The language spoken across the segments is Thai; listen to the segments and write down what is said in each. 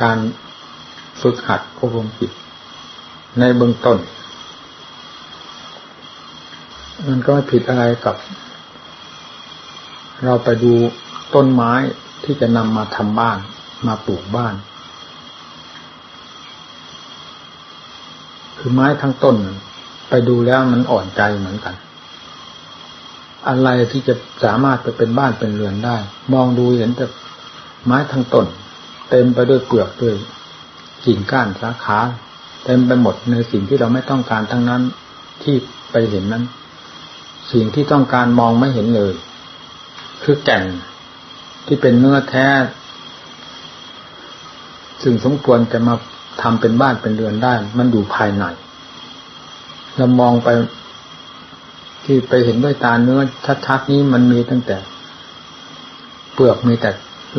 การฝึกหัดอบรมจิตในเบื้องต้น มันก็ไม่ผิดอะไรกับ เราไปดูต้นไม้ที่จะนำมาทำบ้าน มาปลูกบ้าน คือไม้ทั้งต้น ไปดูแล้วมันอ่อนใจเหมือนกัน อะไรที่จะสามารถไปเป็นบ้านเป็นเรือนได้ มองดูเห็นแต่ไม้ทั้งต้น เต็มไปด้วยเปลือกด้วยกิ่งก้านสาขาเต็มไปหมดในสิ่งที่เราไม่ต้องการทั้งนั้นที่ไปเห็นนั้น สิ่งที่ต้องการมองไม่เห็นเลย คือแก่นที่เป็นเนื้อแท้ซึ่งสมควรจะมาทำเป็นบ้านเป็นเรือนได้ มันอยู่ภายในเรามองไป ที่ไปเห็นด้วยตาเนื้อชัดๆนี้มันมีตั้งแต่ เปลือกมีแต่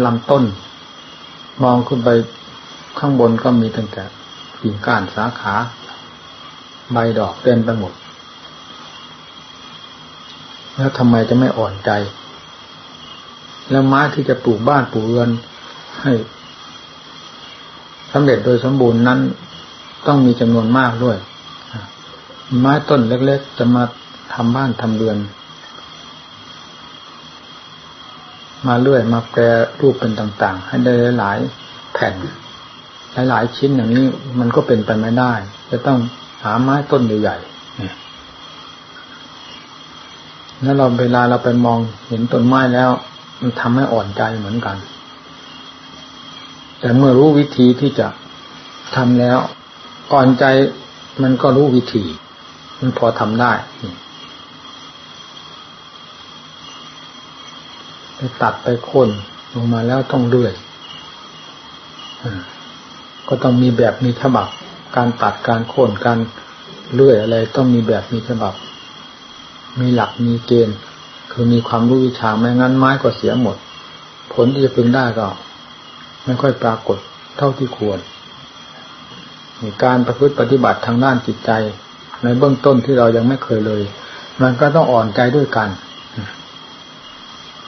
ลำต้น มองขึ้นไปข้างบนก็มีตั้งแต่กิ่งก้านสาขา ใบดอกเต็มไปหมด แล้วทำไมจะไม่อ่อนใจ แล้วไม้ที่จะปลูกบ้านปลูกเรือนให้สำเร็จโดยสมบูรณ์นั้น ต้องมีจำนวนมากด้วย ไม้ต้นเล็ก ๆ จะมาทำบ้านทำเรือน มาเลื่อยมาแปรรูปเป็นต่าง ๆ ให้ได้หลายแผ่นหลายๆชิ้นอย่างนี้มันก็เป็นไปไม่ได้ จะต้องหาไม้ต้นใหญ่ๆแล้วเราเวลาเราไปมองเห็นต้นไม้แล้ว มันทำให้อ่อนใจเหมือนกัน แต่เมื่อรู้วิธีที่จะทำแล้วอ่อนใจมันก็รู้วิธี มันพอทำได้ ไปตัดไปค้นลงมาแล้วต้องเลื่อยก็ต้องมีแบบมีฉบับ การตัดการโค่นการเลื่อยอะไร ต้องมีแบบมีฉบับ มีหลักมีเกณฑ์ คือมีความรู้วิชาไม่งั้นไม้ก็เสียหมด ผลที่จะพึงได้ก็ ไม่ค่อยปรากฏเท่าที่ควรการประพฤติปฏิบัติทางด้านจิตใจ ในเบื้องต้นที่เรายังไม่เคยเลย มันก็ต้องอ่อนใจด้วยกัน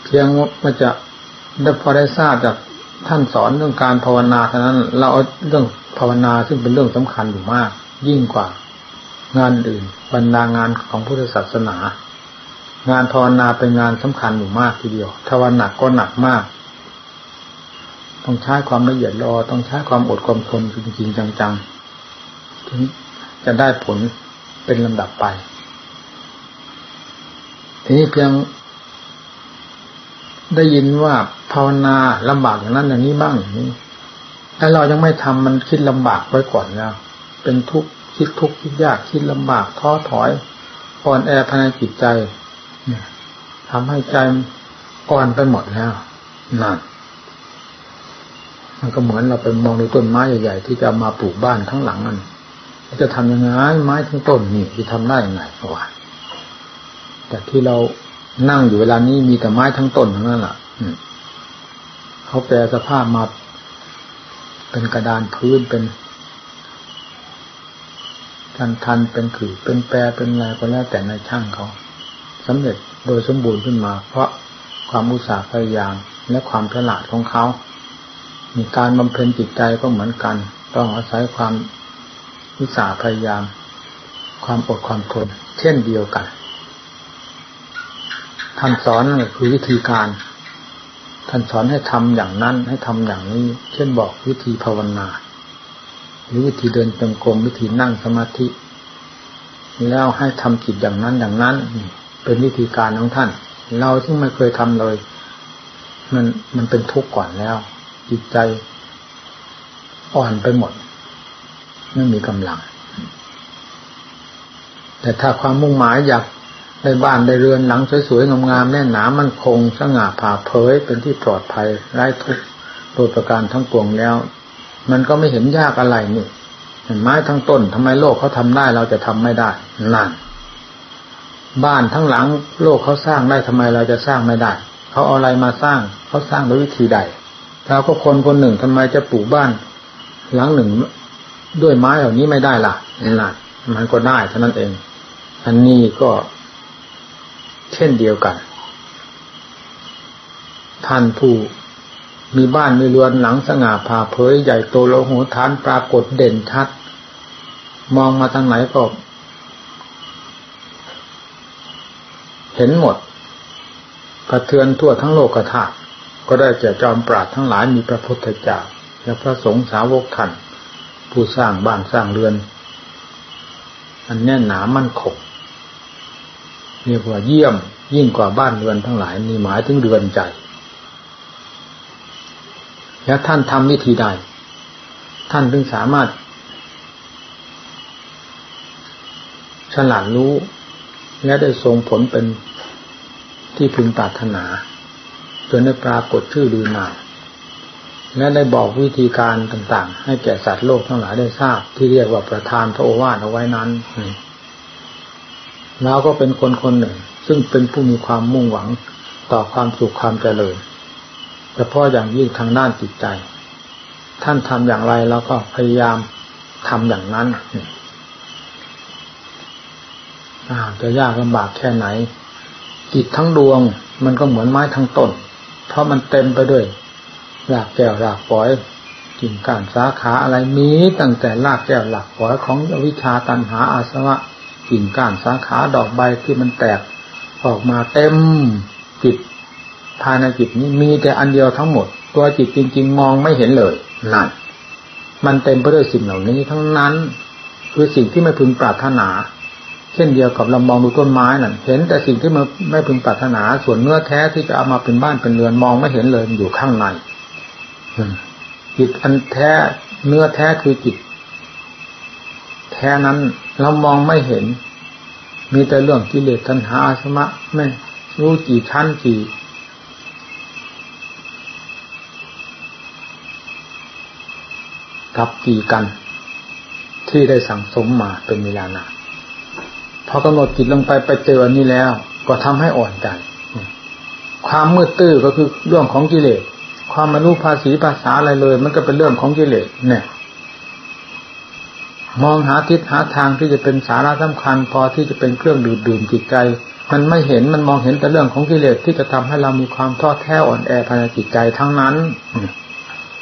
เพียงว่าจะได้พอได้ทราบจากท่านสอนเรื่องการภาวนาเท่านั้น เราเอาเรื่องภาวนาซึ่งเป็นเรื่องสำคัญอยู่มาก ยิ่งกว่า งานอื่นบรรดางานของพุทธศาสนา งานภาวนาเป็นงานสำคัญอยู่มากทีเดียวถ้าวันหนักก็หนักมาก ต้องใช้ความละเอียดรอต้องใช้ความอดความทนจริงๆจังๆถึงจะได้ผลเป็นลำดับไป ทีนี้เพียง ได้ยินว่าภาวนาลำบากอย่างนั้นอย่างนี้บ้างอย่างนี้ถ้าเรายังไม่ทำมันคิดลำบากไว้ก่อนแล้วเป็นทุกข์คิดทุกข์คิดยากคิดลำบากท้อถอยอ่อนแอภายในจิตใจเนี่ยทำให้ใจอ่อนไปหมดแล้วนั่นมันก็เหมือนเราไปมองดูต้นไม้ใหญ่ๆที่จะมาปลูกบ้านทั้งหลังนั่นจะทำยังไงไม้ทั้งต้นนี่จะทำได้ยังไงวะแต่ที่เรา นั่งอยู่เวลานี้มีแต่ไม้ทั้งต้นทั้งนั้นแหละเขาแปลสภาพมาเป็นกระดานพื้นเป็นทันทันเป็นขื่อเป็นแปรเป็นอะไรก็แล้วแต่ในช่างเขาสำเร็จโดยสมบูรณ์ขึ้นมา เพราะความอุตสาห์พยายามและความฉลาดของเขา มีการบำเพ็ญจิตใจก็เหมือนกัน ต้องอาศัยความอุตสาห์พยายาม ความอดความทนเช่นเดียวกัน ท่านสอนคือวิธีการ ท่านสอนให้ทำอย่างนั้น ให้ทำอย่างนี้ เช่นบอกวิธีภาวนา หรือวิธีเดินจงกรมวิธีนั่งสมาธิ แล้วให้ทำจิตอย่างนั้นอย่างนั้น เป็นวิธีการของท่าน เราที่ไม่เคยทำเลย มันมันเป็นทุกข์ก่อนแล้ว จิตใจอ่อนไปหมด ไม่มีกำลัง แต่ถ้าความมุ่งหมายอยาก ได้บ้านได้เรือนหลังสวยๆงามๆแน่นหนามันคงสง่าผ่าเผยเป็นที่ปลอดภัยไร้ทุกข์โดยประการทั้งปวงแล้ว มันก็ไม่เห็นยากอะไรนี่เห็นไม้ทั้งต้นทำไมโลกเขาทำได้เราจะทำไม่ได้นั่นบ้านทั้งหลังโลกเขาสร้างได้ทำไมเราจะสร้างไม่ได้เขาเอาอะไรมาสร้างเขาสร้างด้วยวิธีใดเราก็คนคนหนึ่งทำไมจะปลูกบ้าน หลังหนึ่งด้วยไม้เหล่านี้ไม่ได้ล่ะนั่นมันก็ได้เท่านั้นเอง อันนี้ก็ เช่นเดียวกัน ท่านผู้มีบ้านมีเรือนหลังสง่าผ่าเผยใหญ่โตโลโหฐานปรากฏเด่นชัด มองมาทางไหนก็เห็นหมดกระเทือนทั่วทั้งโลกธาตุก็ได้แก่จอมปราดทั้งหลายมีพระพุทธเจ้าและพระสงฆ์สาวกท่านผู้สร้างบ้านสร้างเรือน อันแน่นหนามั่นคง เรียกว่าเยี่ยมยิ่งกว่าบ้านเรือนทั้งหลายมีหมายถึงเรือนใจ แล้วท่านทำวิธีใด ท่านถึงสามารถฉลาดรู้ และได้ทรงผลเป็นที่พึงปรารถนา จนได้ปรากฏชื่อลือนาและได้บอกวิธีการต่างๆ ให้แก่สัตว์โลกทั้งหลายได้ทราบ ที่เรียกว่าประธานพระโอวาทเอาไว้นั้น เราก็เป็นคนคนหนึ่ง ซึ่งเป็นผู้มีความมุ่งหวังต่อความสุขความเจริญเฉพาะอย่างยิ่งทางด้านจิตใจ ท่านทำอย่างไรเราก็พยายามทำอย่างนั้นจะยากลำบากแค่ไหน จิตทั้งดวงมันก็เหมือนไม้ทั้งต้น เพราะมันเต็มไปด้วยรากแก้วรากปล่อยกิ่งก้านสาขาอะไรมีตั้งแต่รากแก้วหลักปล่อยของวิชาตันหาอาสวะ กิ่งก้านสาขาดอกใบที่มันแตกออกมาเต็มจิตภายในจิตนี้มีแต่อันเดียวทั้งหมด ตัวจิตจริง ๆ มองไม่เห็นเลยนั่นมันเต็มไปด้วยสิ่งเหล่านี้ทั้งนั้น คือสิ่งที่ไม่พึงปรารถนา เช่นเดียวกับเรามองดูต้นไม้นั่นเห็นแต่สิ่งที่มันไม่พึงปรารถนา ส่วนเนื้อแท้ที่จะเอามาเป็นบ้านเป็นเรือนมองไม่เห็นเลยอยู่ข้างในจิตอันแท้เนื้อแท้คือจิต แท้นั้น เรามองไม่เห็น มีแต่เรื่องกิเลสตัณหาอาสมะไม่รู้กี่ชั้นกี่กับกี่กัน ที่ได้สั่งสมมาเป็นเวลานานพอกำหนดจิตลงไปไปเจออันนี้แล้ว ก็ทำให้อ่อนใจความมืดตื้อก็คือเรื่องของกิเลส ความไม่รู้ภาษีภาษาอะไรเลย มันก็เป็นเรื่องของกิเลสเนี่ย มองหาทิศหาทางที่จะเป็นสาระสำคัญ พอที่จะเป็นเครื่องดูดดื่มจิตใจ มันไม่เห็นมันมองเห็นแต่เรื่องของกิเลสที่จะทำให้เรามีความท้อแท้อ่อนแอภายในจิตใจทั้งนั้น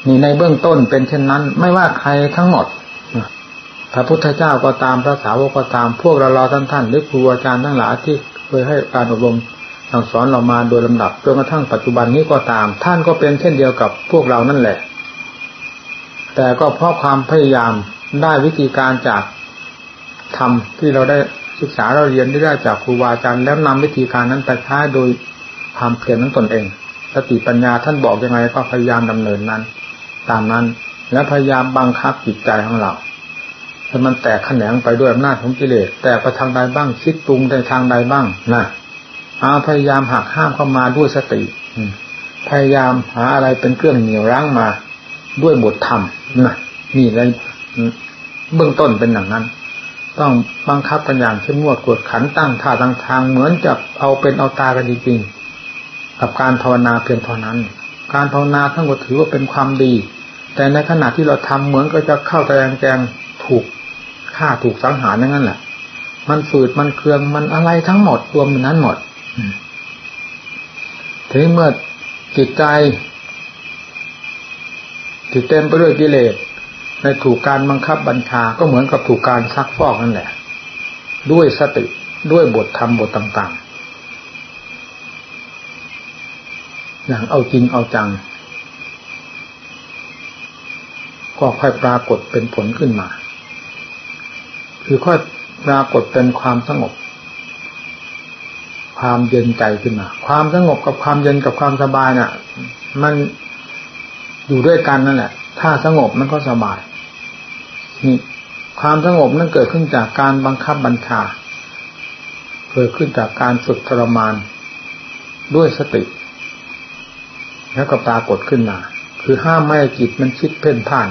นี่ในเบื้องต้นเป็นเช่นนั้น ไม่ว่าใครทั้งหมดพระพุทธเจ้าก็ตามพระสาวกก็ตามพวกเราเราท่านท่านหรือครูอาจารย์ทั้งหลายที่เคยให้การอบรมสั่งสอนเรามาโดยลำดับจนกระทั่งปัจจุบันนี้ก็ตาม ท่านก็เป็นเช่นเดียวกับพวกเรานั่นแหละ แต่ก็เพราะความพยายาม ได้วิธีการจากธรรมที่เราได้ศึกษาเราเรียนได้จากครูบาอาจารย์แล้วนำวิธีการนั้นไปใช้โดยความเพียรนั้นตนเองสติปัญญาท่านบอกยังไงก็พยายามดำเนินนั้น ตามนั้นและพยายามบังคับจิตใจของเราให้มันแตกแขนงไปด้วยอำนาจของกิเลสแต่ไปทางใดบ้างคิดปรุงในทางใดบ้างนะเอาพยายามหักห้ามเข้ามาด้วยสติพยายามหาอะไรเป็นเครื่องเหนี่ยวรั้งมาด้วยบทธรรมนะนี่เลย เบื้องต้นเป็นอย่างนั้น ต้องบังคับกันอย่างเข้มงวดกวดขันตั้งท่าตั้งทางเหมือนจะเอาเป็นเอาตากันจริงๆกับการภาวนาเพียงเท่านั้น การภาวนาทั้งหมดถือว่าเป็นความดี แต่ในขณะที่เราทำเหมือนก็จะเข้าแรงแกงถูกฆ่าถูกสังหารนั่นแหละ มันฝืดมันเครืองมันอะไรทั้งหมดรวมนั้นหมดถึงเมื่อจิตใจจิตเต็มไปด้วยกิเลส ในถูกการบังคับบัญชาก็เหมือนกับถูกการซักฟอกนั่นแหละ ด้วยสติด้วยบทธรรมบทต่างๆ อย่างเอาจริงเอาจัง ก็ค่อยปรากฏเป็นผลขึ้นมา คือค่อยปรากฏเป็นความสงบ ความเย็นใจขึ้นมา ความสงบกับความเย็นกับความสบายน่ะ มันอยู่ด้วยกันนั่นแหละ ถ้าสงบมันก็สบาย ความสงบนั้นเกิดขึ้นจากการบังคับบัญชา เกิดขึ้นจากการฝึกทรมาน ด้วยสติ แล้วก็ปรากฏขึ้นมา คือห้ามไม่ให้จิตมันคิดเพ่นพ่าน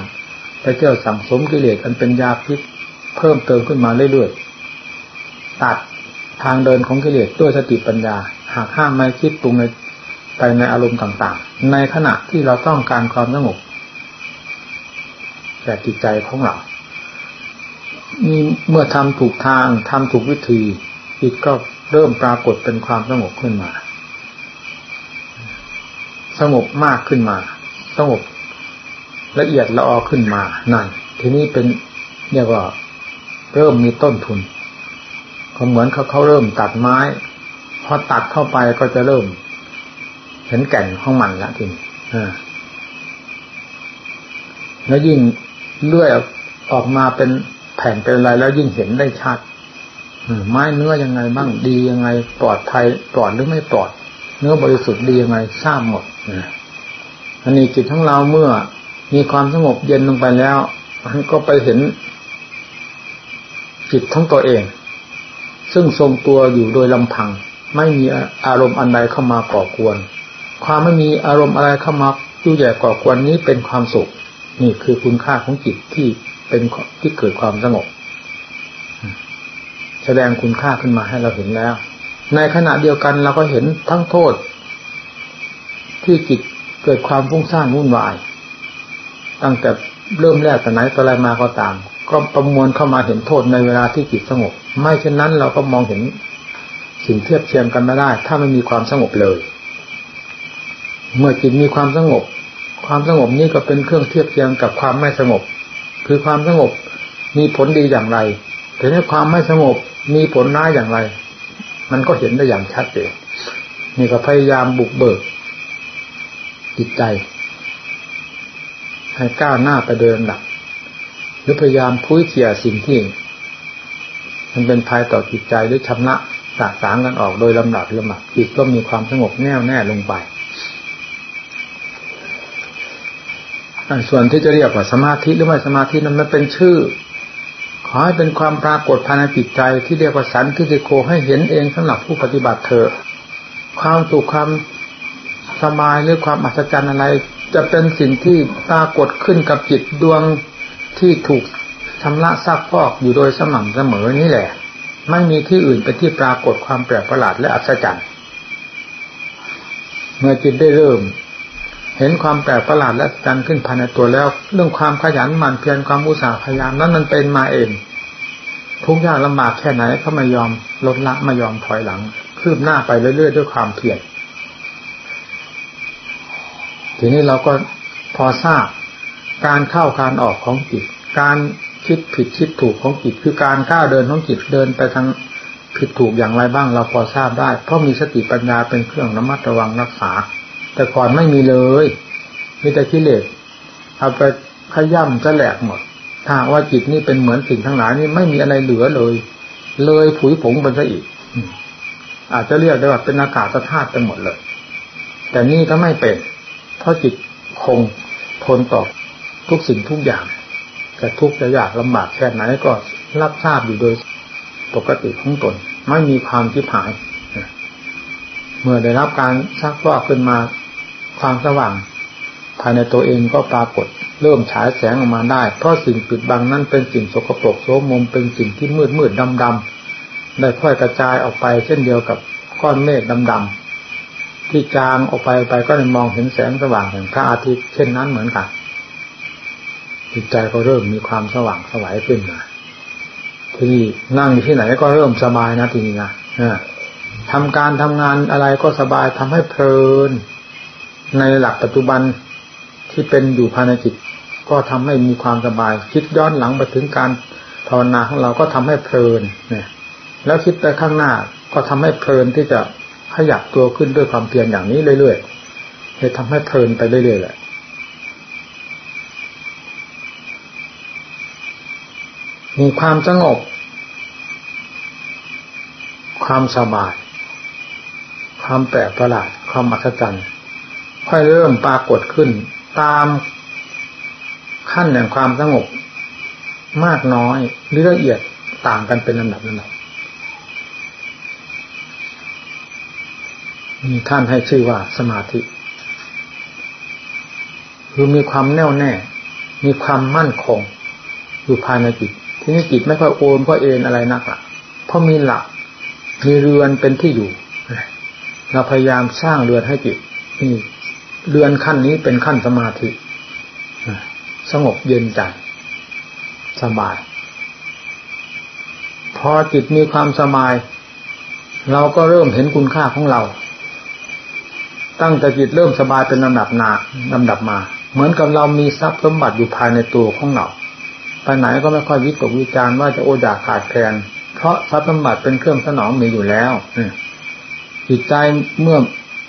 ไปเที่ยวสังสมกิเลสอันเป็นยาพิษเพิ่มเติมขึ้นมาเรื่อยๆตัดทางเดินของกิเลสด้วยสติปัญญา หากห้ามไม่คิดปรุงในไปในอารมณ์ต่างๆ ในขณะที่เราต้องการความสงบแก่จิตใจของเรา นี่เมื่อทำถูกทางทำถูกวิธีจิตก็เริ่มปรากฏเป็นความสงบขึ้นมา สงบมากขึ้นมา สงบละเอียดละออขึ้นมานั่นทีนี้เป็นเรียกว่าเริ่มมีต้นทุนเขาเหมือนเขาเขาเริ่มตัดไม้พอตัดเข้าไปก็จะเริ่ม เห็นแก่นของมันละทีนี้แล้วยิ่งเลื่อยออกมาเป็น แผ่นเป็นอะไรแล้วยิ่งเห็นได้ชัดไม้เนื้อยังไงบ้างดียังไง ปลอดภัยปลอดหรือไม่ปลอด เนื้อบริสุทธิ์ดียังไงทราบหมดอันนี้จิตของเราเมื่อมีความสงบเย็นลงไปแล้วมันก็ไปเห็นจิตทั้งตัวเอง ซึ่งทรงตัวอยู่โดยลำพัง ไม่มีอารมณ์อันใดเข้ามาก่อกวน ความไม่มีอารมณ์อะไรเข้ามายุ่ยแย่ก่อกวนนี้เป็นความสุข นี่คือคุณค่าของจิตที่ เป็นที่เกิดความสงบ แสดงคุณค่าขึ้นมาให้เราเห็นแล้ว ในขณะเดียวกันเราก็เห็นทั้งโทษ ที่จิตเกิดความฟุ้งซ่านวุ่นวาย ตั้งแต่เริ่มแรกแต่ไหนแต่ไรมาก็ตาม ก็ประมวลเข้ามาเห็นโทษในเวลาที่จิตสงบ ไม่เช่นนั้นเราก็มองเห็นสิ่งเทียบเทียมกันไม่ได้ ถ้าไม่มีความสงบเลย เมื่อจิตมีความสงบ ความสงบนี้ก็เป็นเครื่องเทียบเทียมกับความไม่สงบ คือความสงบมีผลดีอย่างไรแต่ในความไม่สงบมีผลร้ายอย่างไร มันก็เห็นได้อย่างชัดเจนนี่ก็พยายามบุกเบิกจิตใจ ให้ก้าวหน้าไปเดินหลักหรือพยายามพุ้ยเขี่ยสิ่งที่ มันเป็นภัยต่อจิตใจหรือชำระสาสางกันออกโดยลำดับลำดับจิตก็มีความสงบแน่วแน่ลงไป ส่วนที่จะเรียกว่าสมาธิหรือไม่สมาธินั้นมันเป็นชื่อ ขอให้เป็นความปรากฏภายในจิตใจที่เรียกว่าสันทิฏฐิโกให้เห็นเองสำหรับผู้ปฏิบัติเถอะความสุขความสบายหรือความอัศจรรย์อะไร จะเป็นสิ่งที่ปรากฏขึ้นกับจิตดวงที่ถูกชำระซักฟอกอยู่โดยสม่ำเสมอนี่แหละ ไม่มีที่อื่นเป็นที่ปรากฏความแปลกประหลาดและอัศจรรย์เมื่อจิตได้เริ่ม เห็นความแปลกประหลาดและอัศจรขึ้นภายในตัวแล้ว เรื่องความขยันหมั่นเพียรความอุตสาห์พยายามนั้นมันเป็นมาเองทุกอย่างลำบากแค่ไหนเขาไม่ยอมลดละไม่ยอมถอยหลัง คืบหน้าไปเรื่อยๆด้วยความเพียรทีนี้เราก็พอทราบการเข้าการออกของจิต การคิดผิดคิดถูกของจิต คือการก้าวเดินของจิตเดินไปทางผิดถูกอย่างไรบ้าง เราพอทราบได้ เพราะมีสติปัญญาเป็นเครื่องระมัดระวังรักษา แต่ก่อนไม่มีเลยมีแต่กิเลสเอาไปขย่ำจะแหลกหมด ถ้าว่าจิตนี่เป็นเหมือนสิ่งทั้งหลายนี่ไม่มีอะไรเหลือเลย เลยผุยผงไปซะอีกอาจจะเรียกได้ว่าเป็นอากาศธาตุไปหมดเลย แต่นี่ก็ไม่เป็น เพราะจิตคงทนต่อทุกสิ่งทุกอย่างจะทุกข์จะยากลำบากแค่ไหนก็รับทราบอยู่โดยปกติของตน ไม่มีความคิดหาย เมื่อได้รับการซักฟอกขึ้นมา ความสว่าง ภายในตัวเองก็ปรากฏ เริ่มฉายแสงออกมาได้ เพราะสิ่งปิดบังนั้นเป็นสิ่งสกปรกโสมมเป็นสิ่งที่มืดมืดดำดำได้ค่อยกระจายออกไป เช่นเดียวกับก้อนเมฆดำดำที่จางออกไปไปก็เลยมองเห็นแสงสว่างแห่งพระอาทิตย์เช่นนั้นเหมือนกันจิตใจก็เริ่มมีความสว่างสวัยขึ้นมาทีนี้นั่งที่ไหนก็เริ่มสบายนะทีนี้นะทำการทำงานอะไรก็สบายทำให้เพลิน ในหลักปัจจุบันที่เป็นอยู่ภายในจิต ก็ทำให้มีความสบาย คิดย้อนหลังไปถึงการภาวนาของเราก็ทำให้เพลินเนี่ย แล้วคิดไปข้างหน้าก็ทำให้เพลินที่จะขยับตัวขึ้นด้วยความเพียรอย่างนี้เรื่อยๆจะทำให้เพลินไปเรื่อยๆแหละมีความสงบ ความสบาย ความแปลกประหลาด ความอัศจรรย์ ค่อยเริ่มปรากฏขึ้น ตามขั้นแห่งความสงบมากน้อยหรือละเอียดต่างกันเป็นลำดับลำดับมีท่านให้ชื่อว่าสมาธิ คือมีความแน่วแน่ มีความมั่นคง อยู่ภายในจิต ที่นี้จิตไม่ค่อยโอนเพราะเอ็นอะไรนักอะ เพราะมีหลัก มีเรือนเป็นที่อยู่ เราพยายามสร้างเรือนให้จิตนี่ เรือนขั้นนี้เป็นขั้นสมาธิสงบเย็นใจสบาย พอจิตมีความสบาย เราก็เริ่มเห็นคุณค่าของเรา ตั้งแต่จิตเริ่มสบายเป็นลำดับนาลำดับมา เหมือนกับเรามีทรัพย์สมบัติอยู่ภายในตัวของเราไปไหนก็ไม่ค่อยวิตกวิจารว่าจะโอดาขาดแคลนเพราะทรัพย์สมบัติเป็นเครื่องสนองมีอยู่แล้วจิตใจเมื่อ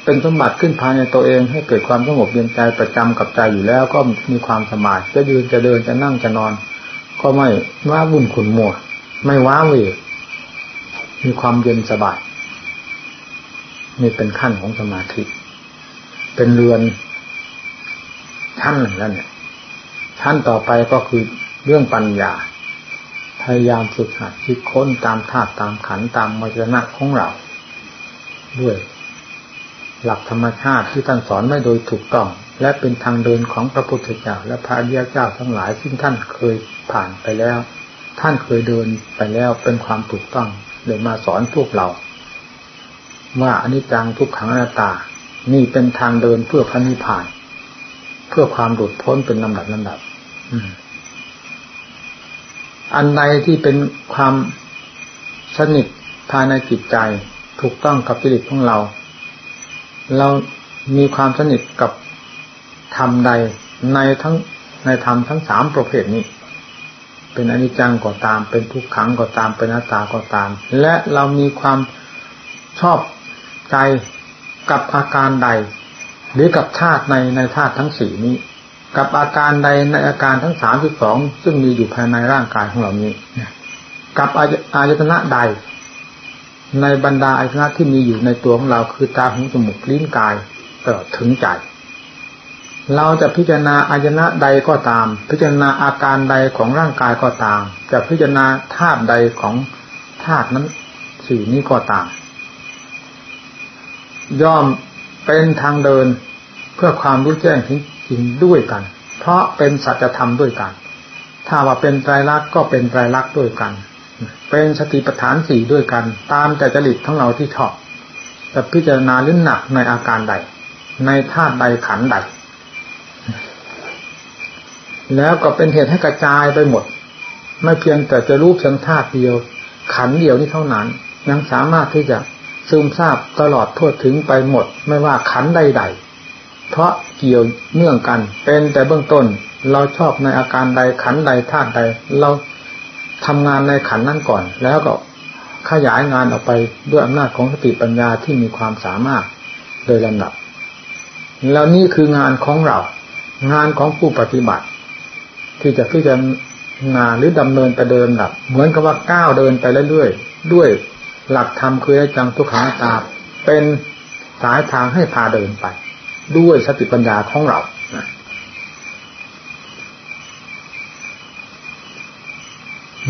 เป็นสมบัติขึ้นภายในตัวเอง ให้เกิดความสงบเย็นใจประจำกับใจอยู่แล้ว ก็มีความสบายจะยืนจะเดินจะนั่งจะนอน ก็ไม่ว้าวุ่นขุนมัวไม่ว้าเวมีความเย็นสบายนี่เป็นขั้นของสมาธิ เป็นเรือนชั้นหนึ่งแล้วเนี่ยชั้นต่อไปก็คือเรื่องปัญญา พยายามฝึกหัดคิดค้นตามธาตุตามขันตามมรณะของเรา ด้วย หลักธรรมชาติที่ท่านสอนไม่โดยถูกต้อง และเป็นทางเดินของพระพุทธเจ้าและพระอริยเจ้าทั้งหลายซึ่งท่านเคยผ่านไปแล้ว ท่านเคยเดินไปแล้วเป็นความถูกต้องเลยมาสอนพวกเรา ว่าอนิจจังทุกขังอนัตตานี่เป็นทางเดินเพื่อพระนิพพาน เพื่อความหลุดพ้นเป็นลำดับลำดับอันใดที่เป็นความสนิทภายในจิตใจ ถูกต้องกับจิตของเรา เรามีความสนิทกับธรรมใดในทั้งในธรรมทั้งสามประเภทนี้ เป็นอนิจจังก็ตาม เป็นทุกขังก็ตามเป็นอนัตตาก็ตาม และเรามีความชอบใจกับอาการใด หรือกับธาตุในในธาตุทั้งสี่นี้ กับอาการใดในอาการทั้งสามสิบสองซึ่งมีอยู่ภายในร่างกายของเรานี้ กับอายตนะใด ในบรรดาอายตนะที่มีอยู่ในตัวของเราคือตาหูจมูกลิ้นกายตลอดถึงใจ เราจะพิจารณาอายตนะใดก็ตาม พิจารณาอาการใดของร่างกายก็ตาม จะพิจารณาธาตุใดของธาตุนั้นสี่นี้ก็ตาม ย่อมเป็นทางเดินเพื่อความรู้แจ้งถึงจริงด้วยกัน เพราะเป็นสัจธรรมด้วยกัน ถ้าว่าเป็นไตรลักษณ์ก็เป็นไตรลักษณ์ด้วยกัน เป็นสติปัฏฐานสี่ด้วยกัน ตามแต่จริตของเราที่ชอบจะพิจารณาลิ้นหนักในอาการใด ในธาตุใดขันใด แล้วก็เป็นเหตุให้กระจายไปหมด ไม่เพียงแต่จะรู้เพียงธาตุเดียว ขันเดียวนี้เท่านั้น ยังสามารถที่จะซึมซาบตลอดทั่วถึงไปหมด ไม่ว่าขันใดๆ เพราะเกี่ยวเนื่องกัน เป็นแต่เบื้องต้นเราชอบในอาการใดขันใดธาตุใด เรา ทำงานในขันนั้นก่อน แล้วก็ขยายงานออกไปด้วยอำนาจของสติปัญญาที่มีความสามารถโดยลำดับ แล้วนี่คืองานของเรา งานของผู้ปฏิบัติ ที่จะพิจารณาหรือดำเนินไปเดินดับ เหมือนกับว่าก้าวเดินไปเรื่อยๆด้วยหลักธรรมคือจังทุกขังตาเป็นสายทางให้พาเดินไป ด้วยสติปัญญาของเรา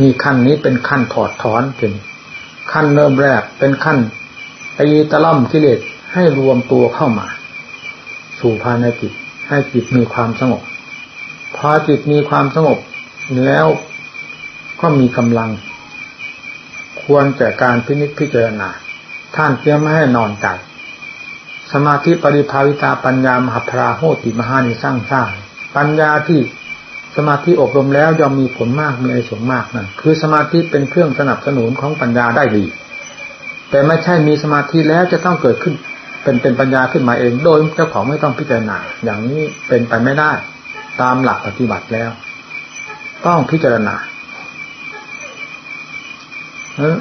มีขั้นนี้เป็นขั้นถอดถอนเป็นขั้นเริ่มแรกเป็นขั้นตีตะล่อมกิเลสให้รวมตัวเข้ามา สู่ภายในจิตให้จิตมีความสงบพอจิตมีความสงบแล้วก็มีกำลัง ควรแก่การพินิจพิจารณาท่านเพื่อไม่ให้นอนใจสมาธิปริภาวิตาปัญญามหาพราโหติมหานิสร้างสร้างปัญญาที่ สมาธิอบรมแล้วย่อมมีผลมากมีไอสงมากนั่นคือสมาธิเป็นเครื่องสนับสนุนของปัญญาได้ดี แต่ไม่ใช่มีสมาธิแล้วจะต้องเกิดขึ้น เป็นเป็นปัญญาขึ้นมาเอง โดยเจ้าของไม่ต้องพิจารณาอย่างนี้เป็นไปไม่ได้ ตามหลักปฏิบัติแล้ว ต้องพิจารณา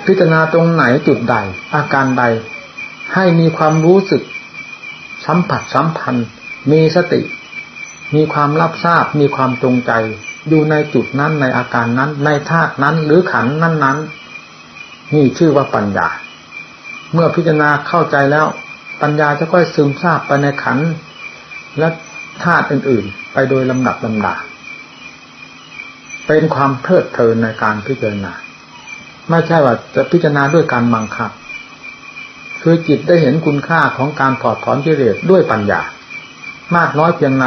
พิจารณาตรงไหนจุดใด อาการใด ให้มีความรู้สึก สัมผัสสัมพันธ์ มีสติ มีความรับทราบมีความตรงใจ อยู่ในจุดนั้นในอาการนั้น ในธาตุนั้นหรือขันนั้นนั้นนี่ชื่อว่าปัญญา เมื่อพิจารณาเข้าใจแล้ว ปัญญาจะค่อยซึมซาบไปในขันและธาตุอื่นๆ ไปโดยลำดับลำดาเป็นความเพลิดเพลินในการพิจารณา ไม่ใช่ว่าจะพิจารณาด้วยการบังคับ คือจิตได้เห็นคุณค่าของการถอดถอนกิเลสด้วยปัญญา มากน้อยเพียงไร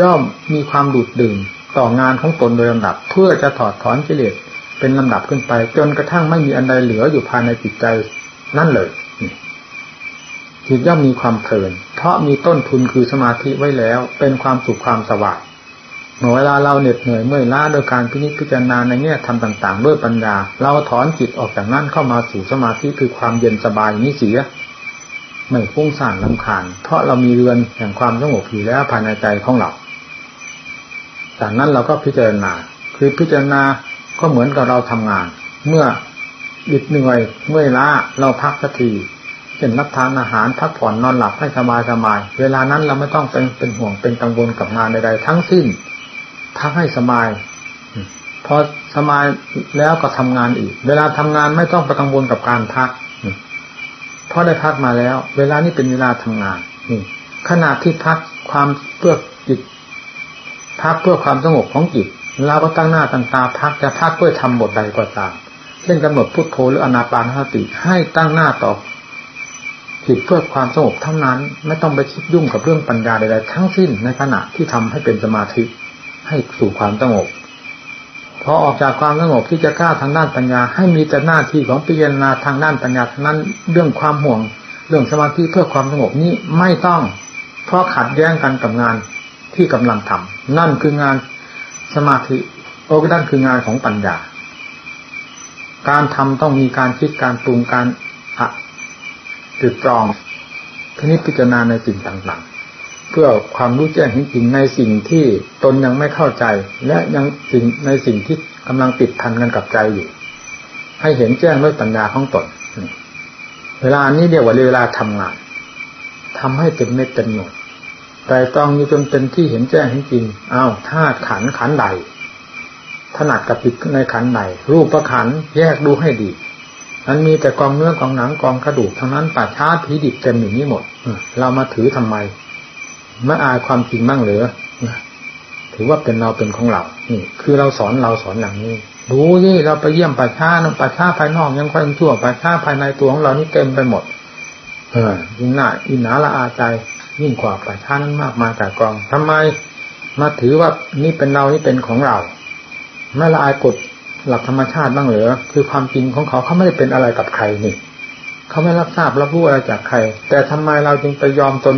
ย่อมมีความดูดดื่มต่องานของตนโดยลำดับ เพื่อจะถอดถอนกิเลสเป็นลำดับขึ้นไป จนกระทั่งไม่มีอันใดเหลืออยู่ภายในจิตใจนั่นเลยจิตย่อมมีความเพลิน เพราะมีต้นทุนคือสมาธิไว้แล้ว เป็นความสุขความสว่างเมื่อเวลาเราเหน็ดเหนื่อยเมื่อยล้าโดยการพินิจพิจารณาในแง่ทำต่าง ๆ ด้วยปัญญา เราถอนจิตออกจากนั้นเข้ามาสู่สมาธิคือความเย็นสบายนี้เสีย ไม่ฟุ้งซ่านลำคาญ เพราะเรามีเรือนแห่งความสงบอยู่แล้วภายในใจของเรา จากนั้นเราก็พิจารณา คือพิจารณาก็เหมือนกับเราทำงาน เมื่ออิดเหนื่อยเมื่อยล้าเราพักสักทีเช่นรับทานอาหารพักผ่อนนอนหลับให้สบายสบาย เวลานั้นเราไม่ต้องเป็นเป็นห่วงเป็นกังวลกับงานใดๆทั้งสิ้นพักให้สบาย พอสบายแล้วก็ทำงานอีก เวลาทำงานไม่ต้องไปกังวลกับการพัก เพราะได้พักมาแล้ว เวลานี้เป็นเวลาทำงานนี่ขณะที่พักความเพื่อจิตพักเพื่อความสงบของจิตเราก็ตั้งหน้าตั้งตาพักจะพักเพื่อทำบทใดก็ตามเช่นกำหนดพุทโธหรืออนาปานสติ ให้ตั้งหน้าต่อจิตเพื่อความสงบเท่านั้น ไม่ต้องไปคิดยุ่งกับเรื่องปัญญาใดๆทั้งสิ้นในขณะที่ทำให้เป็นสมาธิให้สู่ความสงบ พอออกจากความสงบที่จะกล้าทางด้านปัญญา ให้มีแต่หน้าที่ของพิจารณาทางด้านปัญญานั้นเรื่องความห่วง เรื่องสมาธิเพื่อความสงบนี้ไม่ต้อง เพราะขัดแย้งกันกับงานที่กำลังทำนั่นคืองานสมาธิโอ้ก็นั่นคืองานของปัญญา การทำต้องมีการคิดการปรุงการอะตรึกตรองทีนี้พิจารณาในสิ่งต่างๆ เพื่อความรู้แจ้งจริงในสิ่งที่ตนยังไม่เข้าใจ และยังสิ่งในสิ่งที่กำลังติดพันกันกับใจอยู่ ให้เห็นแจ้งด้วยปัญญาของตนเวลานี้เรียกว่าเวลาทำงานทำให้เต็มเม็ดเต็มหน่วยแต่ต้องอยู่จนเป็นที่เห็นแจ้งจริงอ้าวธาตุขันขันใดถนัดกับจิตในขันใดรูปประขันแยกดูให้ดีมันมีแต่กองเนื้อกองหนังกองกระดูกทั้งนั้นป่าช้าผีดิบเต็มอย่างนี้หมดเรามาถือทำไม ไม่อายความจริงบ้างเหรือถือว่าเป็นเราเป็นของเรา นี่ คือเราสอนเราสอนอย่างนี้ ดูนี่เราไปเยี่ยมป่าช้าน้ป่าช้าภายนอกยังค่อยชั่วป่าช้าภายในตัวของเรานี่เต็มไปหมด เออยิ่งหน้าอินหนาละอาใจยิ่งกว่าป่าช้านั้นมากมาแต่กองทำไมมาถือว่านี่เป็นเรานี่เป็นของเราไม่ละอายกฎหลักธรรมชาติบ้างเหรือคือความจริงของเขาเขาไม่ได้เป็นอะไรกับใครนี่เขาไม่รับทราบรับรู้อะไรจากใคร แต่ทำไมเราจึงไปยอมตน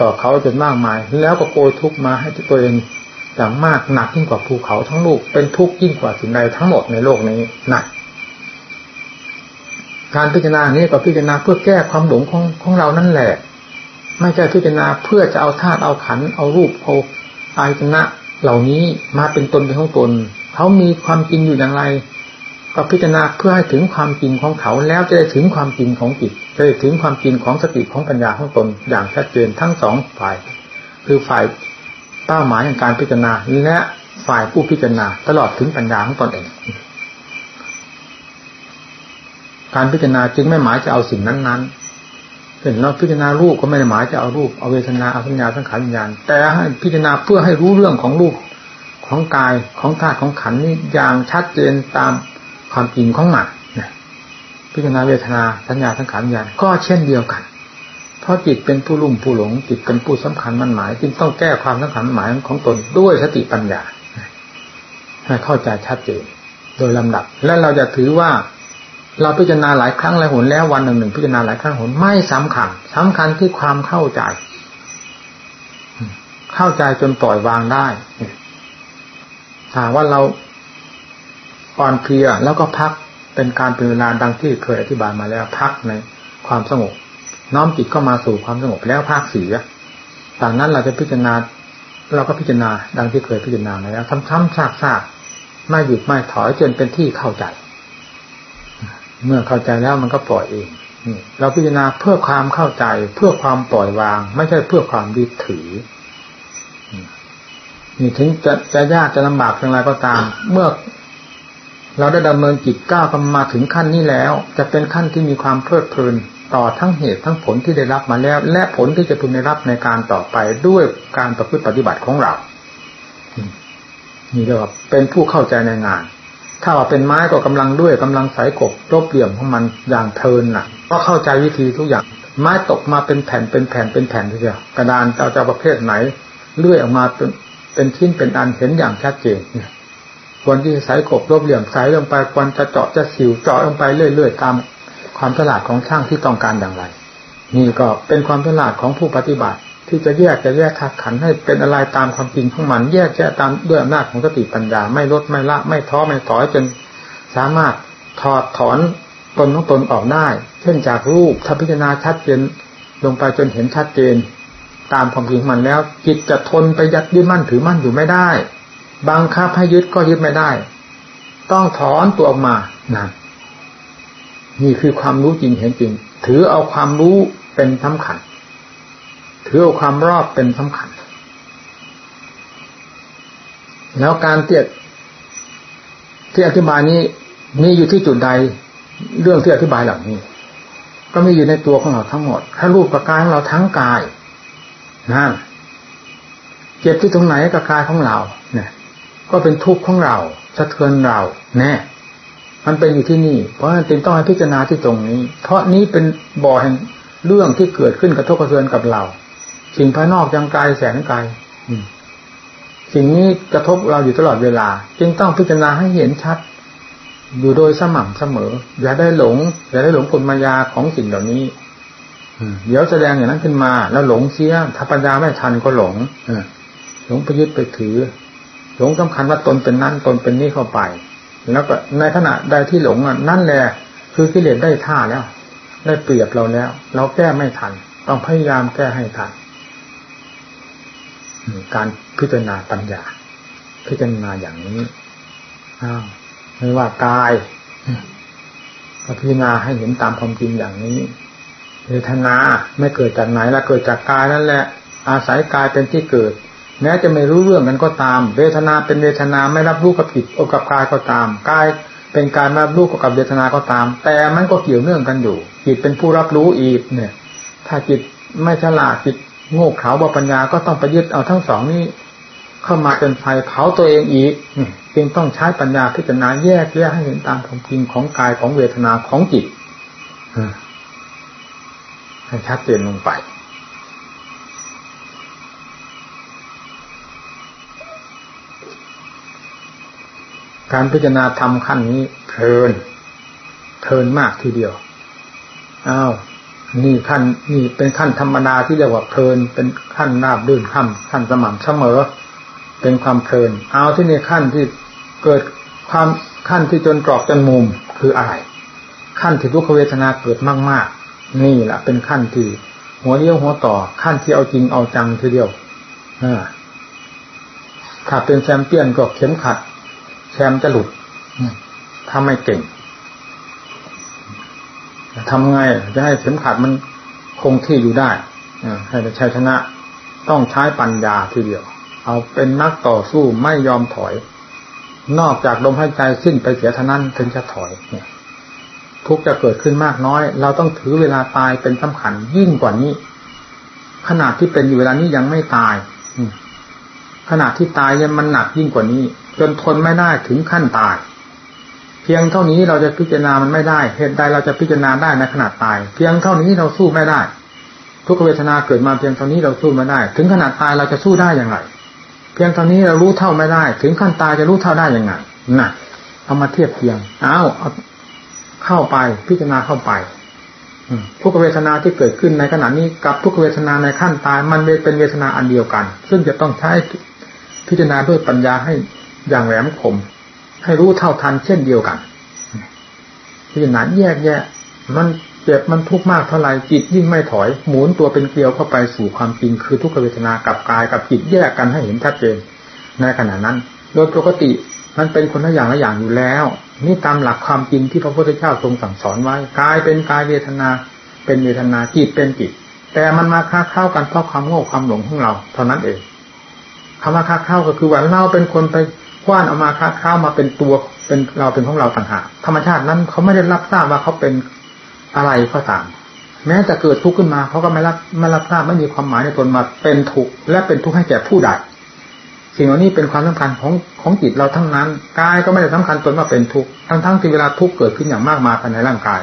ต่อเขาจนมากมาย แล้วก็โกยทุกมาให้ตัวเองอย่างมากหนักยิ่งกว่าภูเขาทั้งลูกเป็นทุกข์ยิ่งกว่าสิ่งใดทั้งหมดในโลกนี้หนักการพิจารณานี้ก็พิจารณาเพื่อแก้ความหลงของของเรานั่นแหละ ไม่ใช่พิจารณาเพื่อจะเอาธาตุเอาขันเอารูปเอาอายตนะเหล่านี้มาเป็นตนเป็นของตนเขามีความจริงอยู่อย่างไร ก็พิจารณาเพื่อให้ถึงความจริงของเขาแล้วจะได้ถึงความจริงของจิตจะได้ถึงความจริงของสติของปัญญาของตนอย่างชัดเจนทั้งสองฝ่าย คือฝ่ายเป้าหมายในการพิจารณาและฝ่ายผู้พิจารณาตลอดถึงปัญญาของตนเอง การพิจารณาจึงไม่หมายจะเอาสิ่งนั้นๆเห็นเราพิจารณารูปก็ไม่ได้หมายจะเอารูปเอาเวทนาเอาสัญญาสังขารวิญญาณแต่ให้พิจารณาเพื่อให้รู้เรื่องของรูปของกายของธาตุของขันนี้อย่างชัดเจนตาม ความจริงของมันพิจารณาเวทนาสัญญาสังขารญาณก็เช่นเดียวกัน เพราะจิตเป็นผู้ลุ่มผู้หลงจิตเป็นผู้สำคัญมันหมาย จึงต้องแก้ความสำคัญหมายของตนด้วยสติปัญญาให้เข้าใจชัดเจนโดยลำดับ และเราจะถือว่าเราพิจารณาหลายครั้งหลายหนแล้ววันหนึ่งหนึ่งพิจารณาหลายครั้งหนไม่สำคัญสำคัญที่ความเข้าใจ เข้าใจจนปล่อยวางได้ถ้าว่าเรา อ่อนเพลียแล้วก็พักเป็นการเป็นเวลาดังที่เคยอธิบายมาแล้วพักในความสงบ น้อมจิตเข้ามาสู่ความสงบแล้วพักเสียจากนั้นเราจะพิจารณาเราก็พิจารณาดังที่เคยพิจารณาแล้วทำๆซากๆไม่หยุดไม่ถอยจนเป็นที่เข้าใจ เมื่อเข้าใจแล้วมันก็ปล่อยเองเราพิจารณาเพื่อความเข้าใจ เพื่อความปล่อยวาง ไม่ใช่เพื่อความยึดถือนี่ถึงจะจะยากจะลำบากเพียงไรก็ตาม เมื่อ เราได้ดำเนินจิตก้าวกันมาถึงขั้นนี้แล้ว จะเป็นขั้นที่มีความเพลิดเพลินต่อทั้งเหตุทั้งผลที่ได้รับมาแล้ว และผลที่จะพึงได้รับในการต่อไปด้วยการประพฤติปฏิบัติของเรา นี่เรียกว่าเป็นผู้เข้าใจในงาน ถ้าว่าเป็นไม้ก็กำลังด้วยกำลังสายกบรบเหลี่ยมของมันอย่างเพลินน่ะ ก็เข้าใจวิธีทุกอย่าง ไม้ตกมาเป็นแผ่นเป็นแผ่นเป็นแผ่นทีเดียวกระดานเจ้าจะประเภทไหนเลื่อยออกมาเป็นเป็นชิ้นเป็นอันเห็นอย่างชัดเจน ควรที่จะใส่กบรบเหลี่ยมใส่ลงไปควรจะเจาะจะสิวเจาะลงไปเรื่อยๆตามความฉลาดของช่างที่ต้องการอย่างไร นี่ก็เป็นความฉลาดของผู้ปฏิบัติ ที่จะแยกจะแยกทักขันให้เป็นอะไรตามความจริงของมัน แยกแยะตามด้วยอำนาจของสติปัญญาไม่ลดไม่ละ ไม่ท้อไม่ถอยจนสามารถถอดถอนตนของตนออกได้ เช่นจากรูปถ้าพิจารณาชัดเจนลงไปจนเห็นชัดเจน ตามความจริงมันแล้ว จิตจะทนไปยัดยึดมั่นถือมั่นอยู่ไม่ได้ บังคับให้ยึดก็ยึดไม่ได้ ต้องถอนตัวออกมานั่นนี่คือความรู้จริงเห็นจริง ถือเอาความรู้เป็นสำคัญ ถือเอาความรอบเป็นสำคัญ แล้วการเตียที่อธิบายนี้มีอยู่ที่จุดใด เรื่องที่อธิบายเหล่านี้ ก็มีอยู่ในตัวของเราทั้งหมด ถ้ารูปกับกายของเราทั้งกายนั่นเจ็บที่ตรงไหนกับกายของเรา ก็เป็นทุกข์ของเราสะเทือนเราแน่มันเป็นอยู่ที่นี่ เพราะฉะนั้นจึงต้องให้พิจารณาที่ตรงนี้ เพราะนี้เป็นบ่อแห่งเรื่องที่เกิดขึ้นกระทบกระเทือนกับเรา สิ่งภายนอกยังไกลแสนไกลสิ่งนี้กระทบเราอยู่ตลอดเวลา จึงต้องพิจารณาให้เห็นชัด อยู่โดยสม่ำเสมอ อย่าได้หลง อย่าได้หลงกลมายาของสิ่งเหล่านี้เดี๋ยวแสดงอย่างนั้นขึ้นมา แล้วหลงเสียถ้าปัญญาไม่ทันก็หลงหลงไปยึดไปถือ หลงสำคัญว่าตนเป็นนั่นตนเป็นนี่เข้าไป แล้วก็ในขณะใดที่หลงนั่นแหละคือกิเลสได้ท่าแล้ว ได้เปรียบเราแล้ว เราแก้ไม่ทัน ต้องพยายามแก้ให้ทันการพิจารณาปัญญา พิจารณาอย่างนี้อ้าวไม่ว่ากายก็พิจารณาให้เห็นตามความจริงอย่างนี้เวทนาไม่เกิดจากไหนละเกิดจากกายนั่นแหละ อาศัยกายเป็นที่เกิด แม้จะไม่รู้เรื่องกันก็ตาม เวทนาเป็นเวทนาไม่รับรู้กับจิตอกับกายก็ตามกายเป็นการรับรู้กับเวทนาก็ตาม แต่มันก็เกี่ยวเนื่องกันอยู่ จิตเป็นผู้รับรู้อีกเนี่ย ถ้าจิตไม่ฉลาดจิตโง่เขลาบปัญญาก็ต้องไปยึดเอาทั้งสองนี้ เข้ามาเป็นไฟเผาตัวเองอีกจึงต้องใช้ปัญญาพิจารณาแยกแยกให้เห็นตามความจริงของกายของเวทนาของจิตให้ชัดเจนลงไป การพิจารณาทำขั้นนี้เพลินเพลินมากทีเดียวอ้าวนี่ขั้นนี่เป็นขั้นธรรมดาที่เรียกว่าเพลิน เป็นขั้นราบรื่นขั้นขั้นสม่ำเสมอ เป็นความเพลิน เอาที่ในขั้นที่เกิดความขั้นที่จนกรอกจนมุมคืออะไร ขั้นที่ทุกขเวทนาเกิดมาก ๆ นี่แหละเป็นขั้นที่หัวเลี้ยวหัวต่อขั้นที่เอาจริงเอาจังทีเดียวถ้าเป็นแชมเปี้ยนก็เข็มขัด แชมจะหลุดถ้าไม่เก่งทำไงจะให้เข็มขัดมันคงที่อยู่ได้ให้ได้ชัยชนะ ต้องใช้ปัญญาทีเดียว เอาเป็นนักต่อสู้ไม่ยอมถอย นอกจากลมหายใจสิ้นไปเสียเท่านั้นถึงจะถอยเนี่ยทุกจะเกิดขึ้นมากน้อย เราต้องถือเวลาตายเป็นสำคัญยิ่งกว่านี้ ขนาดที่เป็นอยู่เวลานี้ยังไม่ตาย ขนาดที่ตายยังมันหนักยิ่งกว่านี้ จนทนไม่ได้ถึงขั้นตาย เพียงเท่านี้เราจะพิจารณามันไม่ได้เหตุใดเราจะพิจารณาได้ในขนาดตาย เพียงเท่านี้เราสู้ไม่ได้ ทุกเวทนาเกิดมาเพียงเท่านี้เราสู้ไม่ได้ ถึงขนาดตายเราจะสู้ได้อย่างไร เพียงเท่านี้เรารู้เท่าไม่ได้ ถึงขั้นตายจะรู้เท่าได้ยังไงน่ะเอามาเทียบเทียงเอาเอาเข้าไปพิจารณาเข้าไปทุกเวทนาที่เกิดขึ้นในขณะนี้กับทุกเวทนาในขั้นตาย มันเป็นเวทนาอันเดียวกัน ซึ่งจะต้องใช้ พิจารณาด้วยปัญญาให้อย่างแหลมคม ให้รู้เท่าทันเช่นเดียวกัน พิจารณาแยกแยะ มันเจ็บมันทุกข์มากเท่าไรจิตยิ่งไม่ถอย หมุนตัวเป็นเกลียวเข้าไปสู่ความจริงคือทุกขเวทนากับกายกับจิตแยกกันให้เห็นชัดเจนในขณะนั้น โดยปกติมันเป็นคนละอย่างละอย่างอยู่แล้ว นี่ตามหลักความจริงที่พระพุทธเจ้าทรงสั่งสอนไว้กายเป็นกายเวทนา เป็นเวทนาจิตเป็นจิตแต่มันมาค้าเข้ากันเพราะความโง่ความหลงของเรา เท่านั้นเอง คำว่าค้าเข้าก็คือว่าเราเป็นคนไปคว้านเอามาค้าข้าวมาเป็นตัวเป็นเราเป็นของเราต่างหากธรรมชาตินั้นเขาไม่ได้รับทราบว่าเขาเป็นอะไรก็ตาม แม้จะเกิดทุกข์ขึ้นมาเขาก็ไม่รับไม่รับทราบไม่มีความหมายในตนมาเป็นทุกข์และเป็นทุกข์ให้แก่ผู้ใดสิ่งเหล่านี้เป็นความสำคัญของของจิตเราทั้งนั้นกายก็ไม่ได้สำคัญตนว่าเป็นทุกข์ทั้งทั้งที่เวลาทุกข์เกิดขึ้นอย่างมากมายภายในร่างกาย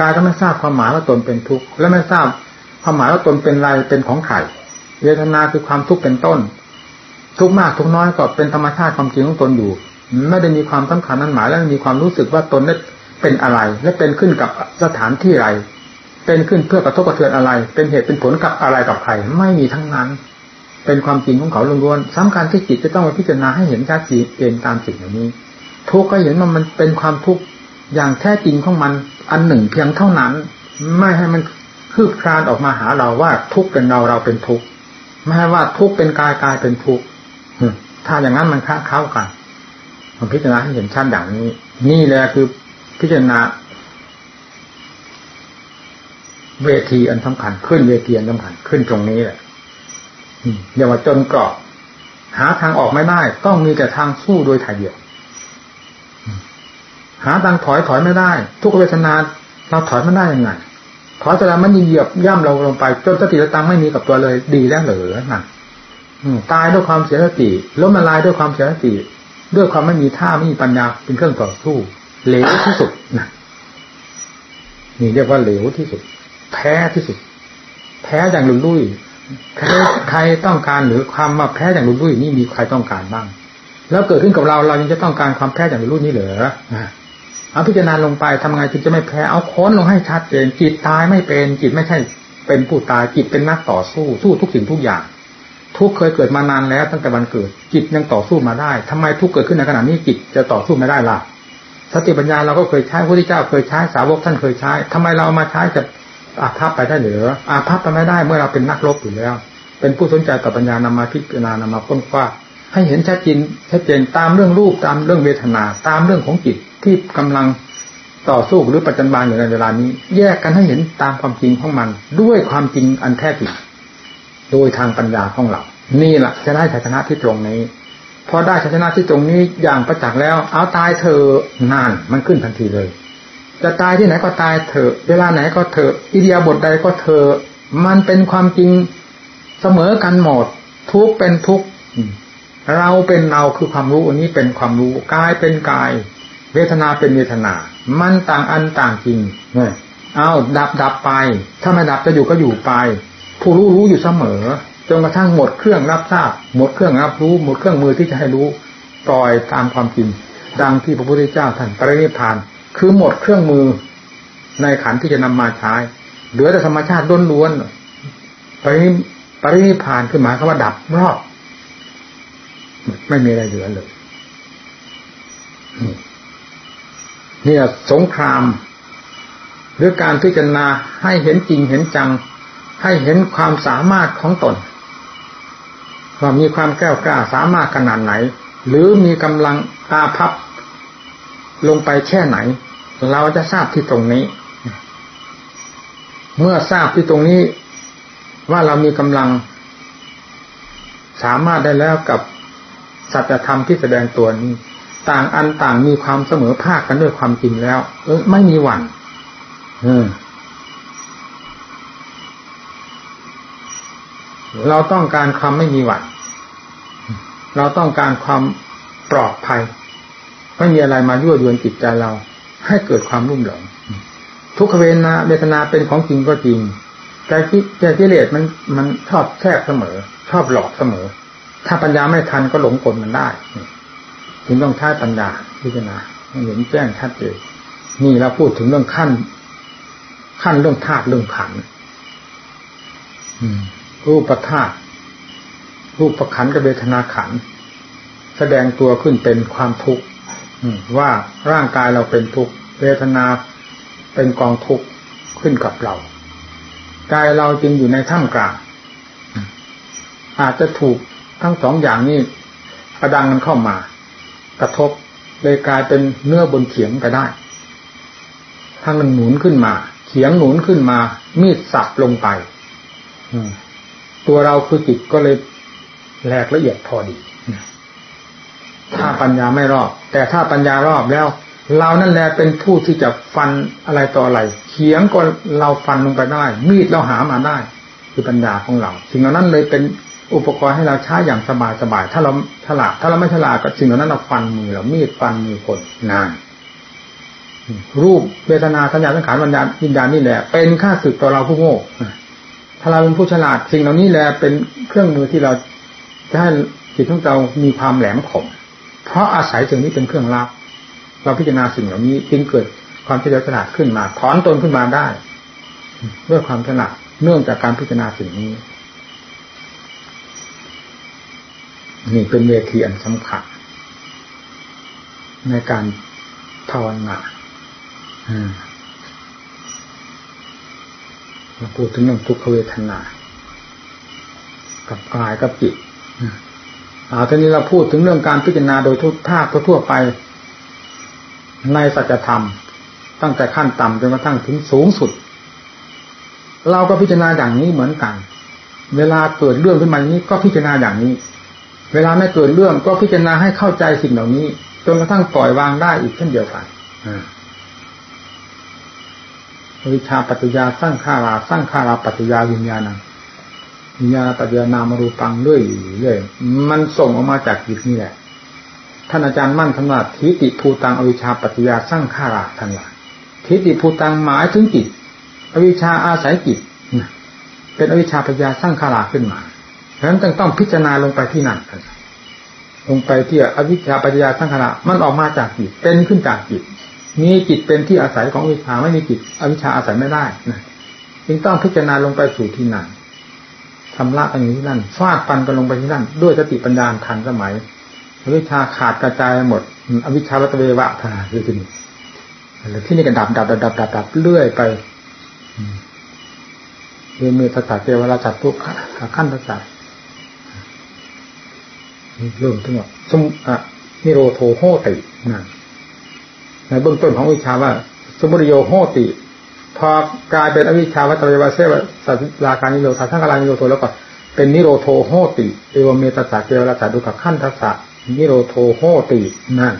กายก็ไม่ทราบความหมายว่าตนเป็นทุกข์และไม่ทราบความหมายว่าตนเป็นไรเป็นของใครเวทนาคือความทุกข์เป็นต้น ทุกมากทุกน้อยก็เป็นธรรมชาติความจริงของตนอยู่ ไม่ได้มีความสำคัญนั้นหมายและมีความรู้สึกว่าตนนั้นเป็นอะไร และเป็นขึ้นกับสถานที่อะไรเป็นขึ้นเพื่อกระทบกระเทือนอะไร เป็นเหตุเป็นผลกับอะไรกับใคร ไม่มีทั้งนั้น เป็นความจริงของเขาล้วนๆสำคัญที่จิตจะต้องมาพิจารณาให้เห็นชัดเจนตามสิ่งเหล่านี้ ทุกก็เห็นว่ามันเป็นความทุกข์อย่างแท้จริงของมันอันหนึ่งเพียงเท่านั้น ไม่ให้มันคืบคลานออกมาหาเราว่าทุกข์เป็นเราเราเป็นทุกข์ไม่ให้ว่าทุกข์เป็นกายกายเป็นทุกข์ ถ้าอย่างนั้นมันค้าเข้ากันมันพิจารณาให้เห็นชัดอย่างนี้ นี่แหละคือพิจารณา เวทีอันสำคัญขึ้นเวทีอันสำคัญขึ้นตรงนี้แหละอย่าว่าจนกราะหาทางออกไม่ได้ ต้องมีแต่ทางสู้โดยถ่ายเดียว หาทางถอยถอยไม่ได้ ทุกเวทนาเราถอยไม่ได้ยังไงถอยแต่ละมันเหยียบย่ำเราลงไป จนสติตังไม่มีกับตัวเลย ดีแล้วเหรอนั่น ตายด้วยความเสียสติล้มละลายด้วยความเสียสติ ด้วยความไม่มีท่าไม่มีปัญญาเป็นเครื่องต่อสู้เหลวที่สุดนะนี่เรียกว่าเหลวที่สุด แพ้ที่สุด แพ้อย่างลุลุ่ยใครใครต้องการหรือความมาแพ้อย่างลุลุ่ยนี่มีใครต้องการบ้าง แล้วเกิดขึ้นกับเราเรายังจะต้องการความแพ้อย่างลุลุ่ยนี่เหรอเอาพิจารณาลงไปทำไงจึงจะไม่แพ้เอาค้นลงให้ชัดเจนจิตตายไม่เป็นจิตไม่ใช่เป็นผู้ตายจิตเป็นนักต่อสู้สู้ทุกสิ่งทุกอย่าง ทุกเคยเกิดมานานแล้ว ตั้งแต่วันเกิด จิตยังต่อสู้มาได้ทำไมทุกเกิดขึ้นในขณะนี้จิตจะต่อสู้ไม่ได้ล่ะสติปัญญาเราก็เคยใช้พระพุทธเจ้าเคยใช้สาวกท่านเคยใช้ทำไมเรามาใช้จะอาภัพไปได้หรืออาภัพไปไม่ได้เมื่อเราเป็นนักรบอยู่แล้ว เป็นผู้สนใจต่อปัญญานำมาพิจารณานำมาค้นคว้าให้เห็นชัดเจนชัดเจนตามเรื่องรูปตามเรื่องเวทนา ตามเรื่องของจิตที่กำลังต่อสู้หรือประจันบานอยู่ในเวลานี้ แยกกันให้เห็นตามความจริงของมัน ด้วยความจริงอันแท้จริง โดยทางปัญญาของเรา นี่แหละจะได้ชัยชนะที่ตรงนี้พอได้ชัยชนะที่ตรงนี้อย่างประจักษ์แล้ว เอาตายเธอนานมันขึ้นทันทีเลย จะตายที่ไหนก็ตายเถอะ เวลาไหนก็เถอะอิเดียบทใดก็เถอะมันเป็นความจริงเสมอกันหมดทุกเป็นทุกเราเป็นเราคือความรู้อันนี้เป็นความรู้กายเป็นกาย เวทนาเป็นเวทนา มันต่างอันต่างจริงเนี่ยเอาดับดับไป ถ้าไม่ดับจะอยู่ก็อยู่ไป ผู้รู้รู้อยู่เสมอจนกระทั่งหมดเครื่องรับทราบ หมดเครื่องรับรู้ หมดเครื่องมือที่จะให้รู้ปล่อยตามความจริงดังที่พระพุทธเจ้าท่านปรินิพาน คือหมดเครื่องมือในขันที่จะนำมาใช้เหลือแต่ธรรมชาติล้วนๆปริปรินิพานคือหมายคำว่าดับรอบไม่มีอะไรเหลือเลยนี่สงครามหรือการพิจารณาให้เห็นจริงเห็นจัง ให้เห็นความสามารถของตนว่ามีความแก้วกล้าสามารถขนาดไหน หรือมีกำลังอาภัพลงไปแค่ไหน เราจะทราบที่ตรงนี้ เมื่อทราบที่ตรงนี้ ว่าเรามีกำลัง สามารถได้แล้วกับสัจธรรมที่แสดงตัวนี้ ต่างอันต่างมีความเสมอภาคกันด้วยความจริงแล้ว เออไม่มีหวั่นเออ เราต้องการความไม่มีหวัดเราต้องการความปลอดภัยไม่มีอะไรมายั่วยวนจิตใจเรา ให้เกิดความรุ่มหลงทุกขเวทนาเวทนาเป็นของจริงก็จริง แต่ที่แต่กิเลสมันมันชอบแทรกเสมอ ชอบหลอกเสมอ ถ้าปัญญาไม่ทันก็หลงกลมันได้ถึงต้องใช้ปัญญาพิจารณาเห็นแจ้งชัดเจนนี่เราพูดถึงเรื่องขั้น ขั้นเรื่องธาตุเรื่องขันอืม รูปธาตุรูปประขันกับเวทนาขัน แสดงตัวขึ้นเป็นความทุกข์ว่าร่างกายเราเป็นทุกข์เวทนาเป็นกองทุกข์ขึ้นกับเรากายเราจึงอยู่ในท่ามกลางอาจจะถูกทั้งสองอย่างนี้ประดังมันเข้ามา กระทบเลยกลายเป็นเนื้อบนเขียงไปได้ ถ้ามันหนุนขึ้นมา เขียงหนุนขึ้นมา มีดสับลงไป ตัวเราคือจิตก็เลยแหลกละเอียดพอดีถ้าปัญญาไม่รอบ แต่ถ้าปัญญารอบแล้ว เรานั่นแหละเป็นผู้ที่จะฟันอะไรต่ออะไรเขียงก็เราฟันลงไปได้ มีดเราหามาได้ คือปัญญาของเราสิ่งเหล่านั้นเลยเป็นอุปกรณ์ให้เราใช้อย่างสบายสบายถ้าเราฉลาดถ้าเราไม่ฉลาดก็สิ่งเหล่านั้นเราฟันมือเรามีดฟันมือคนนานรูปเวทนาสัญญาสังขารวิญญาณวิญญาณนี่แหละเป็นค่าศึกต่อเราผู้โง่ ถ้าเราเป็นผู้ฉลาดสิ่งเหล่านี้แหละเป็นเครื่องมือที่เราจะให้จิตของเรามีความแหลมคมเพราะอาศัยสิ่งนี้เป็นเครื่องรับ เราพิจารณาสิ่งเหล่านี้จึงเกิดความเฉลียวฉลาดขึ้นมา ถอนตนขึ้นมาได้ ด้วยความฉลาดเนื่องจากการพิจารณาสิ่งนี้ นี่เป็นเวทีอันสำคัญในการภาวนาอืม มาพูดถึงเรื่องทุกขเวทนา กับกายกับจิตอาทีนี้เราพูดถึงเรื่องการพิจารณาโดยทุกภาคทั่วไป ในสัจธรรม ตั้งแต่ขั้นต่ำจนกระทั่งถึงสูงสุด เราก็พิจารณาอย่างนี้เหมือนกัน เวลาเกิดเรื่องขึ้นมาอย่างนี้ก็พิจารณาอย่างนี้ เวลาไม่เกิดเรื่องก็พิจารณาให้เข้าใจสิ่งเหล่านี้ จนกระทั่งปล่อยวางได้อีกเช่นเดียวกัน วิชาปัจจยาสร้างขาราสร้างขาราปัจจยาวิญญาณังวิญญาณปัจจยานามรูปังเรื่อยเรื่อยมันส่งออกมาจากจิตนี่แหละท่านอาจารย์มั่นท่านว่าทิฏฐิภูตังอวิชาปัจจยาสร้างขาราท่านว่าทิฏฐิภูตังหมายถึงจิต อวิชาอาศัยจิตเป็นอวิชาปัจจยาสร้างขาราขึ้นมาฉะนั้นจึงต้องพิจารณาลงไปที่นั่นลงไปที่อวิชชาปัจจยาสร้างขารามันออกมาจากจิตเป็นขึ้นจากจิต มีจิตเป็นที่อาศัยของวิชาไม่มีจิตอวิชาอาศัยไม่ได้นะจึงต้องพิจารณาลงไปสู่ที่นั่นทำละกันอยู่ที่นั่นฟาดฟันกันลงไปที่นั่น ด้วยสติปัญญาทันสมัยอวิชาขาดกระจายหมด อวิชาวัตเววะธาคือที่นี่ที่นี่ก็ดับดับดับดับดับดับเรื่อยไปเรื่องมือทัศเทวราชัดทุกขั้นทัศน์เริ่มทั้งหมดสมอะนิโรโทโหตินั่น ในเบื้องต้นของวิชาว่า สมุทโยโหติ พอกลายเป็นอวิชาวัตรยวาเสวสัตลาการนิโรธาทั้งกาลานิโรโทแล้วก็เป็นนิโรโทโหติเอวเมตสาเกวราสาดุขขั้นทัสสะนิโรโทโหตินั่น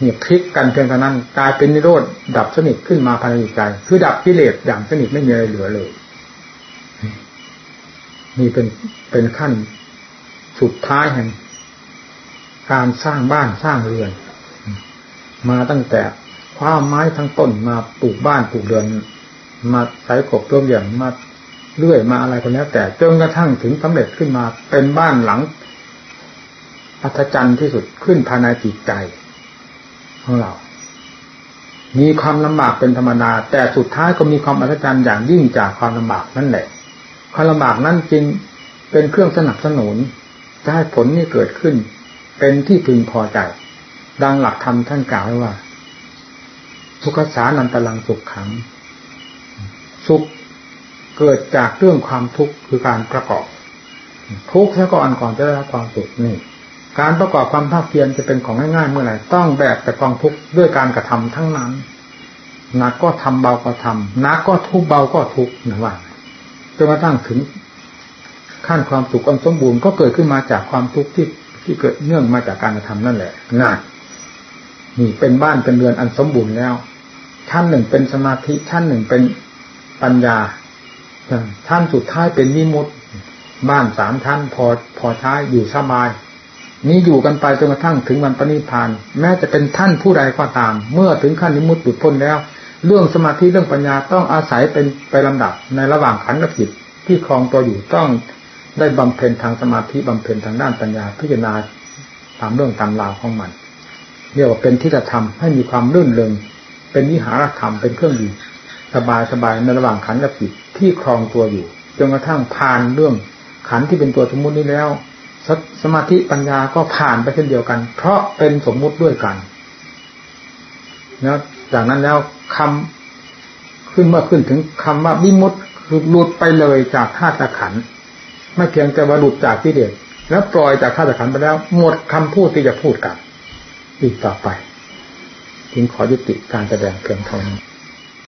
เนี่ยพลิกกันเพียงเท่านั้นกลายเป็นนิโรธดับสนิทขึ้นมาภายในใจคือดับกิเลสอย่างสนิทไม่มีอะไรเหลือเลยนี่เป็นเป็นขั้นสุดท้ายแห่งการสร้างบ้านสร้างเรือน มาตั้งแต่คว้าไม้ทั้งต้นมาปลูกบ้านปลูกเรือน มาใส่กบตัวอย่างมาเลื่อยมาอะไรก็แล้ว แต่จนกระทั่งถึงสำเร็จขึ้นมาเป็นบ้านหลังอัศจรรย์ที่สุดขึ้นภายในจิตใจของเรา มีความลำบากเป็นธรรมดา แต่สุดท้ายก็มีความอัศจรรย์อย่างยิ่งจากความลำบากนั่นแหละ ความลำบากนั้นจริงเป็นเครื่องสนับสนุนจะให้ผลนี้เกิดขึ้น เป็นที่พึงพอใจ ดังหลักธรรมท่านกล่าวไว้ว่า ทุกขสานันตลังสุขขัง สุขเกิดจากเรื่องความทุกข์คือการประกอบ ทุกข์แล้วก็อันก่อนจะได้รับความสุขนี่ การประกอบความภาคเพียรจะเป็นของง่ายๆเมื่อไหร่ต้องแบกแต่กองทุกข์ด้วยการกระทำทั้งนั้นหนักก็ทำเบาก็ทำหนักก็ทุกเบาก็ทุกนะว่าจนกระทั่งถึงขั้นความสุขอันสมบูรณ์ก็เกิดขึ้นมาจากความทุกข์ที่ที่เกิดเนื่องมาจากการกระทำนั่นแหละง่า นี่เป็นบ้านเป็นเรือนอันสมบูรณ์แล้ว ชั้นหนึ่งเป็นสมาธิชั้นหนึ่งเป็นปัญญาชั้นสุดท้ายเป็นวิมุติบ้านสามชั้นพอพอใช้อยู่สบาย นี้อยู่กันไปจนกระทั่งถึงวันปณิพาน แม้จะเป็นท่านผู้ใดก็ตาม เมื่อถึงขั้นนิมุตหลุดพ้นแล้ว เรื่องสมาธิเรื่องปัญญาต้องอาศัยเป็นไปลำดับในระหว่างขันธ์จิตที่คลองตัวอยู่ต้องได้บำเพ็ญทางสมาธิบำเพ็ญทางด้านปัญญาพิจารณาตามเรื่องตามราวของมัน เรียกว่าเป็นที่จะทำให้มีความรื่นเริงเป็นวิหารธรรมเป็นเครื่องอยู่สบายสบายในระหว่างขันกับจิตที่ครองตัวอยู่จนกระทั่งผ่านเรื่องขันที่เป็นตัวสมมุตินี้แล้วสสมาธิปัญญาก็ผ่านไปเช่นเดียวกัน เพราะเป็นสมมุติด้วยกันนะจากนั้นแล้วคำขึ้นเมื่อขึ้นถึงคำว่าวิมุตต์คือหลุดไปเลยจากธาตุขันไม่เพียงแต่ว่าหลุดจากที่เด็ดแล้วปล่อยจากธาตุขันไปแล้ว หมดคำพูดที่จะพูดกัน อีกต่อไปจึงขอยุติการแสดงเพียงเท่านี้